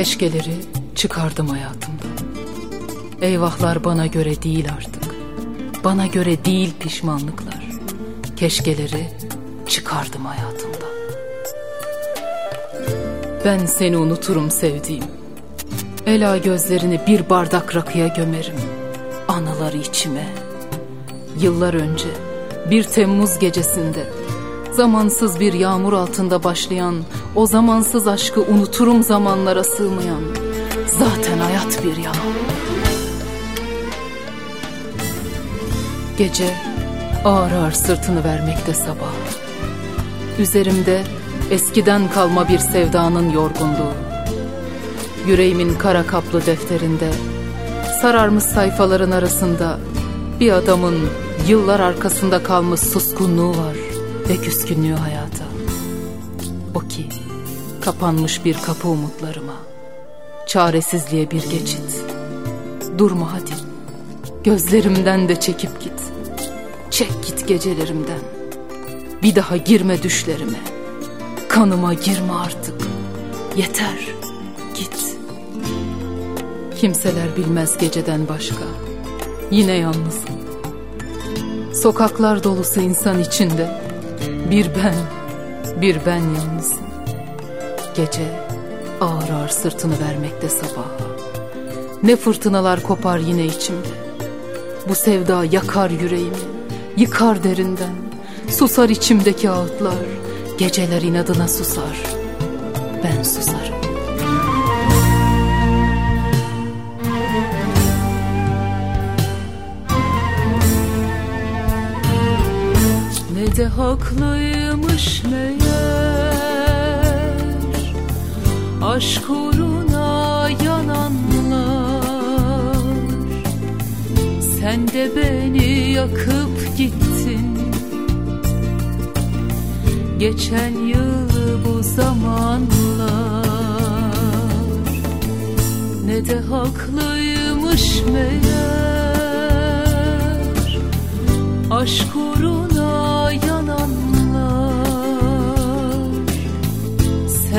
Keşkeleri çıkardım hayatımdan. Eyvahlar bana göre değil artık. Bana göre değil pişmanlıklar. Keşkeleri çıkardım hayatımdan. Ben seni unuturum sevdiğim. Ela gözlerini bir bardak rakıya gömerim. Anıları içime. Yıllar önce bir Temmuz gecesinde zamansız bir yağmur altında başlayan o zamansız aşkı unuturum zamanlara sığmayan zaten hayat bir yalan. Gece ağır ağır sırtını vermekte sabah. Üzerimde eskiden kalma bir sevdanın yorgunluğu. Yüreğimin kara kaplı defterinde sararmış sayfaların arasında bir adamın yıllar arkasında kalmış suskunluğu var ve küskünlüğü hayata. O ki kapanmış bir kapı umutlarıma, çaresizliğe bir geçit. Durma hadi, gözlerimden de çekip git. Çek git gecelerimden, bir daha girme düşlerime. Kanıma girme artık, yeter, git. Kimseler bilmez geceden başka, yine yalnızım. Sokaklar dolusu insan içinde, bir ben, bir ben yalnızım. Gece ağır ağır sırtını vermekte sabaha. Ne fırtınalar kopar yine içimde. Bu sevda yakar yüreğimi, yıkar derinden. Susar içimdeki ağıtlar, geceler inadına susar. Ben susarım. Haklıymış meğer. Aşk uğruna yananlar. Sen de beni yakıp gittin. Geçen yıl bu zamanlar. Ne de haklıymış meğer. Aşk uğruna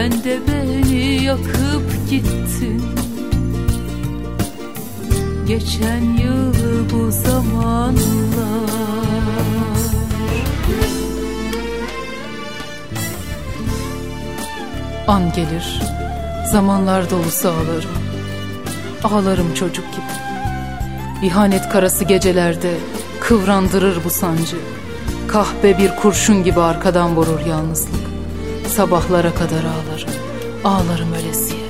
Sen de beni yakıp gittin. Geçen yıl bu zamanlar. An gelir, zamanlar dolusu ağlarım. Ağlarım çocuk gibi. İhanet karası gecelerde Kıvrandırır bu sancı. Kahpe bir kurşun gibi arkadan vurur yalnızlık Sabahlara kadar ağlarım. Ağlarım ölesiye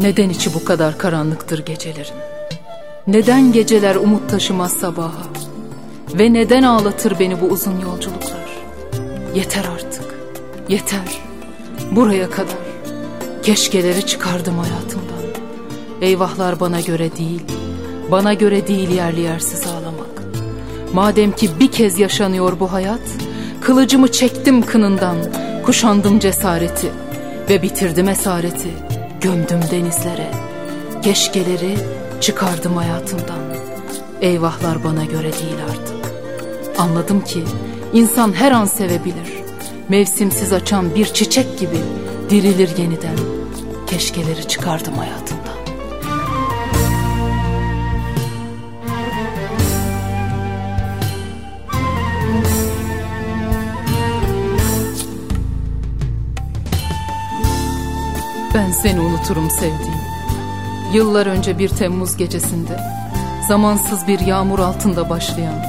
Neden içi bu kadar karanlıktır gecelerin? Neden geceler umut taşımaz sabaha? Ve neden ağlatır beni bu uzun yolculuklar? Yeter artık Yeter. Buraya kadar. Keşkeleri çıkardım hayatımdan. Eyvahlar bana göre değil, bana göre değil yerli yersiz ağlamak. Madem ki bir kez yaşanıyor bu hayat, kılıcımı çektim kınından, kuşandım cesareti ve bitirdim esareti, gömdüm denizlere. Keşkeleri çıkardım hayatımdan. Eyvahlar bana göre değil artık. Anladım ki insan her an sevebilir. Mevsimsiz açan bir çiçek gibi dirilir yeniden. Keşkeleri çıkardım hayatımdan. Ben seni unuturum sevdiğim. Yıllar önce bir Temmuz gecesinde, zamansız bir yağmur altında başlayan,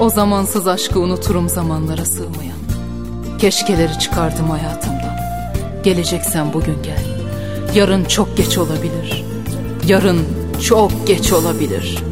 o zamansız aşkı unuturum zamanlara sığmayan. Keşkeleri çıkardım hayatımdan. Geleceksen bugün gel. Yarın çok geç olabilir. Yarın çok geç olabilir.''